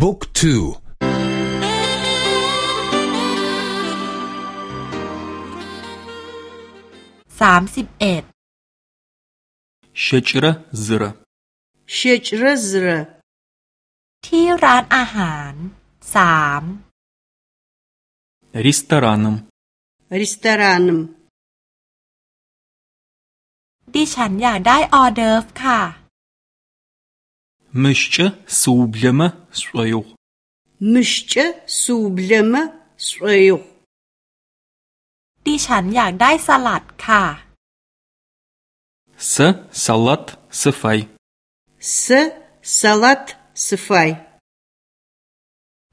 บุ๊กทูสามสิบเอ็ดเชจระซระเชจระซระที่ร้านอาหารสามริสตารานัมริสตารานัมดิฉันอยากได้ออเดอร์ฟค่ะ мышкӏэ сыублэмэ сшӏоигъу มิชเจสูบเลมะสวยก ดิฉันอยากได้สลัดค่ะ сэ салат сыфай เซสลัดสไฟ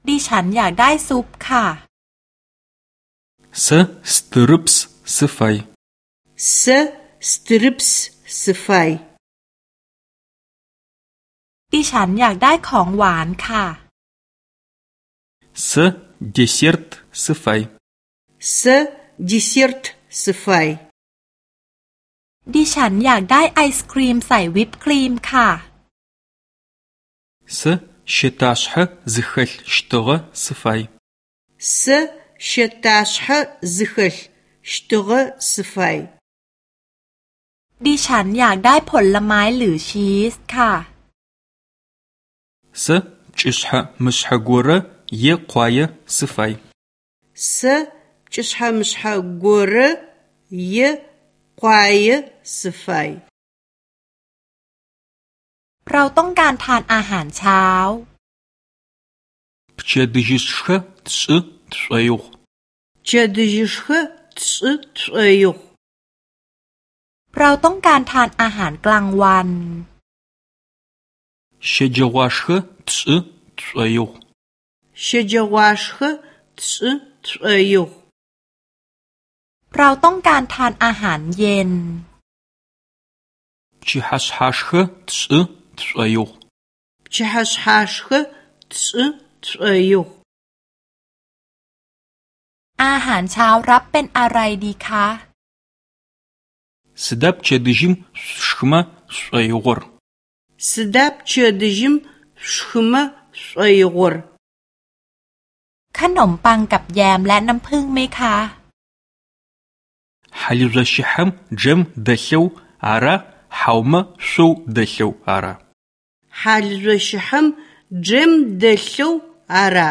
ดิฉันอยากได้ซุปค่ะ сэ стырыпс сыфай เซสตริปส์สไฟ ดิฉันอยากได้ของหวานค่ะ сэ десерт сыфай เซดิเซอร์ตสไฟ ดิฉันอยากได้ไอศครีมใส่วิปครีมค่ะ сэ щэтащхьэ зыхэлъ щтыгъэ сыфай เซเชตาชะซึเขลชตกสไฟ ดิฉันอยากได้ผลไม้หรือชีสค่ะ сэ кӏышъхьэ мышъхьэ горэ е къуае сыфай เซจิชะมชะกวรเยควายสไฟ เราต้องการทานอาหารเช้า пчэдыжьышхэ тшӏы тшӏоигъу เจดิชะทสึทรยก เราต้องการทานอาหารกลางวัน щэджэгъуашхэ тшӏы тшӏоигъу เชจวาชะทสึทรยก เราต้องการทานอาหารเย็น пчыхьашъхьашхэ тшӏы тшӏоигъу ชะฮัชฮัชะทสึทรยก อาหารเช้ารับเป็นอะไรดีคะ сыда пчэдыжьым шъушхымэ шӏоигъор สดับเชดิจิมชขมะสวยกร ขนมปังกับแยมและน้ำผึ้งไหมคะ хьалыжъощыхьэм джэм дэлъэу ара хьаумэ шъоу дэлъэу ара ฮัลรชฮัมเจมเดลโวอารา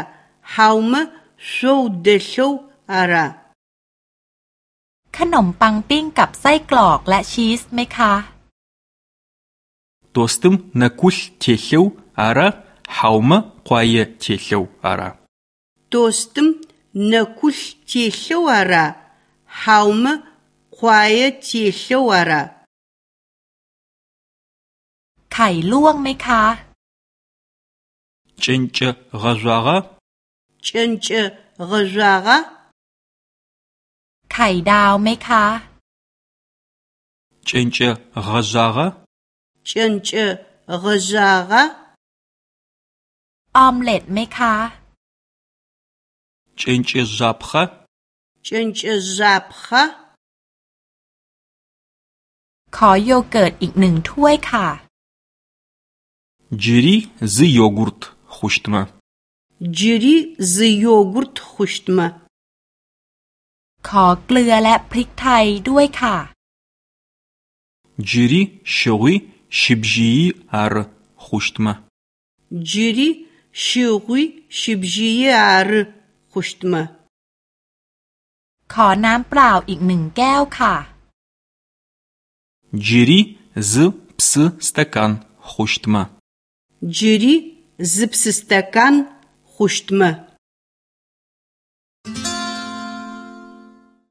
ฮาวมะโซเดลโวอารา ขนมปังปิ้งกับไส้กรอกและชีสไหมคะ тостым нэкулъ телъэу ара хьаумэ къуае телъэу ара ตัวสตมนักุลเทียลวาราฮาวมะควายเทียลวารา ไข่ลวกไหมคะ кӏэнкӏэ гъэжъуагъа เจนเจกจวากะ ไข่ดาวไหมคะ кӏэнкӏэ гъэжъуагъа เจนเจกจวากะ ออมเล็ตไหมคะ кӏэнкӏэ жьапхъа เจนเจจับค่ะ ขอโยเกิร์ตอีกหนึ่งถ้วยค่ะ джыри зы йогурт хъущтмэ จิริซโยกุร์ตขุชตมะ ขอเกลือและพริกไทยด้วยค่ะ джыри щыгъуи щыбжьыи ары хъущтмэ จิริชิกุยชิบจียอาร์ขุชตมะ ขอน้ำเปล่าอีกหนึ่งแก้วค่ะ джыри зы псы стэкан хъущтмэ จิริซิบส